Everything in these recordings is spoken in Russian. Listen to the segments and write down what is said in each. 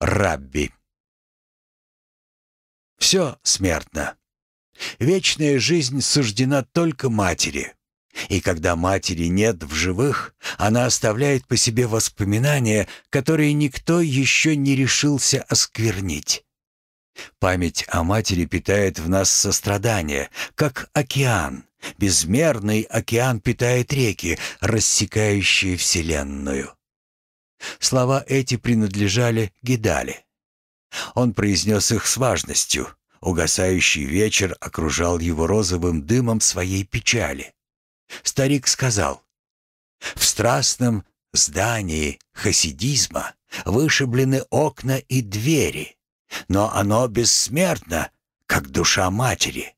Рабби. Все смертно. Вечная жизнь суждена только матери. И когда матери нет в живых, она оставляет по себе воспоминания, которые никто еще не решился осквернить. Память о матери питает в нас сострадание, как океан. Безмерный океан питает реки, рассекающие Вселенную. Слова эти принадлежали Гидале. Он произнес их с важностью. Угасающий вечер окружал его розовым дымом своей печали. Старик сказал, «В страстном здании хасидизма вышиблены окна и двери, но оно бессмертно, как душа матери».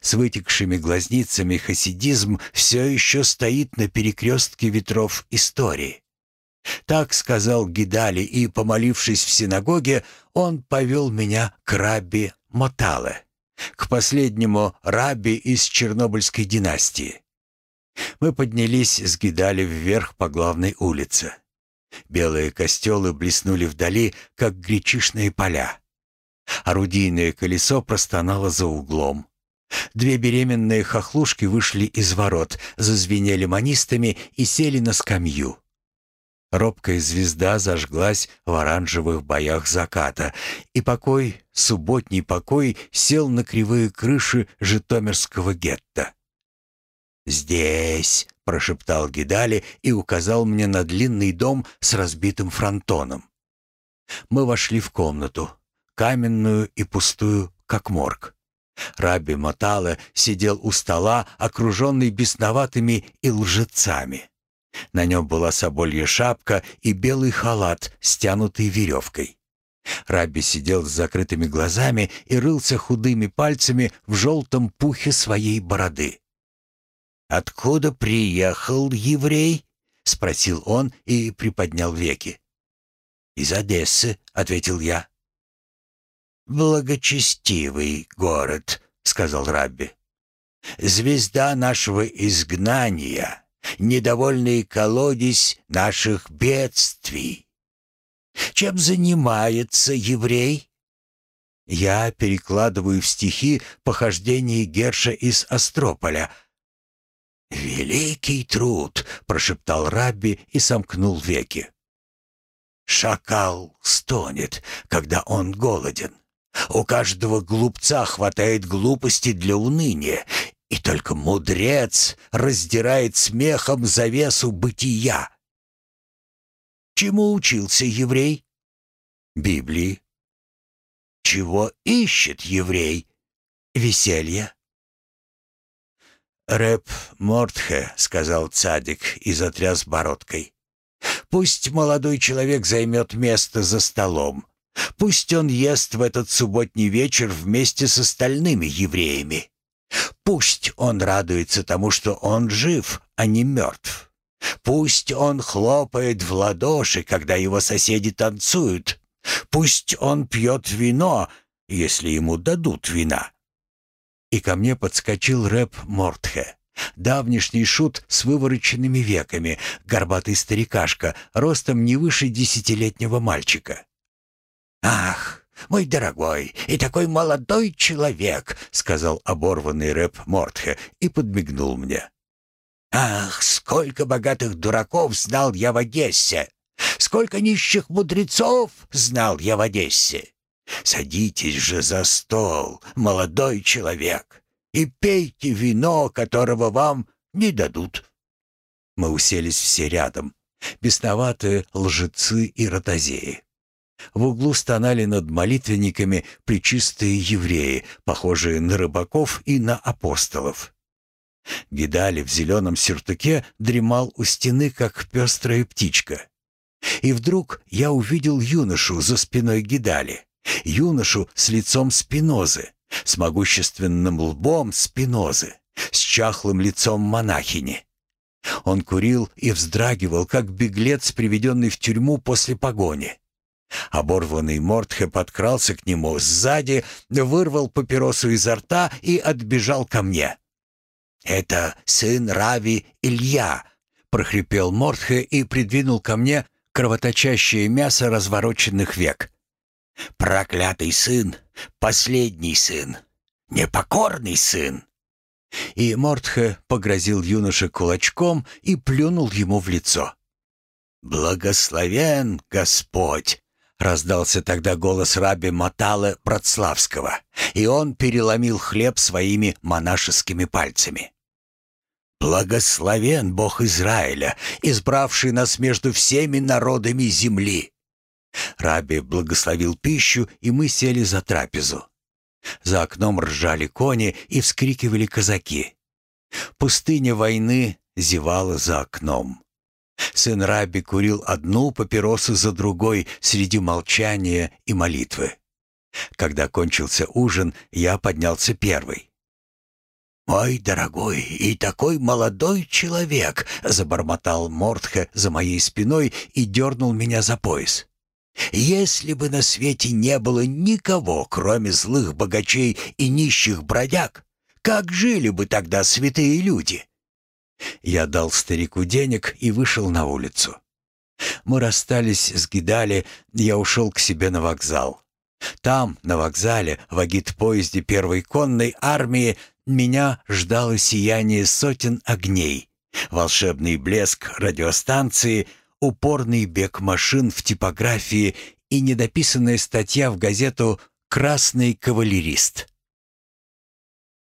С вытекшими глазницами хасидизм все еще стоит на перекрестке ветров истории. Так сказал Гидали, и, помолившись в синагоге, он повел меня к рабби Мотале, к последнему рабби из Чернобыльской династии. Мы поднялись с Гидали вверх по главной улице. Белые костелы блеснули вдали, как гречишные поля. Орудийное колесо простонало за углом. Две беременные хохлушки вышли из ворот, зазвенели манистами и сели на скамью. Робкая звезда зажглась в оранжевых боях заката, и покой, субботний покой, сел на кривые крыши житомирского гетто. «Здесь», — прошептал Гидали и указал мне на длинный дом с разбитым фронтоном. Мы вошли в комнату, каменную и пустую, как морг. Раби Мотала сидел у стола, окруженный бесноватыми и лжецами. На нем была соболья шапка и белый халат, стянутый веревкой. Рабби сидел с закрытыми глазами и рылся худыми пальцами в желтом пухе своей бороды. «Откуда приехал еврей?» — спросил он и приподнял веки. «Из Одессы», — ответил я. «Благочестивый город», — сказал Рабби. «Звезда нашего изгнания, недовольный колодец наших бедствий. Чем занимается еврей?» Я перекладываю в стихи похождение Герша из Астрополя — «Великий труд!» — прошептал Рабби и сомкнул веки. «Шакал стонет, когда он голоден. У каждого глупца хватает глупости для уныния, и только мудрец раздирает смехом завесу бытия». Чему учился еврей? Библии. Чего ищет еврей? Веселье. «Рэп Мортхе», — сказал цадик и затряс бородкой. «Пусть молодой человек займет место за столом. Пусть он ест в этот субботний вечер вместе с остальными евреями. Пусть он радуется тому, что он жив, а не мертв. Пусть он хлопает в ладоши, когда его соседи танцуют. Пусть он пьет вино, если ему дадут вина. И ко мне подскочил рэп Мортхе. Давнишний шут с вывороченными веками, горбатый старикашка, ростом не выше десятилетнего мальчика. «Ах, мой дорогой и такой молодой человек!» — сказал оборванный рэп Мортхе и подмигнул мне. «Ах, сколько богатых дураков знал я в Одессе! Сколько нищих мудрецов знал я в Одессе! Садитесь же за стол, молодой человек, и пейте вино, которого вам не дадут». Мы уселись все рядом, бесноватые лжецы и ротозеи. В углу стонали над молитвенниками причистые евреи, похожие на рыбаков и на апостолов. Гидали в зеленом сюртуке дремал у стены, как пестрая птичка. И вдруг я увидел юношу за спиной Гидали юношу с лицом спинозы, с могущественным лбом спинозы, с чахлым лицом монахини. Он курил и вздрагивал, как беглец, приведенный в тюрьму после погони. Оборванный Мортхе подкрался к нему сзади, вырвал папиросу изо рта и отбежал ко мне. «Это сын Рави Илья», — прохрипел Мортхе и придвинул ко мне кровоточащее мясо развороченных век. «Проклятый сын! Последний сын! Непокорный сын!» И Мортхе погрозил юноше кулачком и плюнул ему в лицо. «Благословен Господь!» — раздался тогда голос раби Матала Братславского, и он переломил хлеб своими монашескими пальцами. «Благословен Бог Израиля, избравший нас между всеми народами земли!» Раби благословил пищу, и мы сели за трапезу. За окном ржали кони и вскрикивали казаки. Пустыня войны зевала за окном. Сын Раби курил одну папиросу за другой среди молчания и молитвы. Когда кончился ужин, я поднялся первый. «Мой дорогой и такой молодой человек!» — забормотал Мортхе за моей спиной и дернул меня за пояс. «Если бы на свете не было никого, кроме злых богачей и нищих бродяг, как жили бы тогда святые люди?» Я дал старику денег и вышел на улицу. Мы расстались с Гидали, я ушел к себе на вокзал. Там, на вокзале, в агит-поезде первой конной армии, меня ждало сияние сотен огней, волшебный блеск радиостанции, упорный бег машин в типографии и недописанная статья в газету «Красный кавалерист».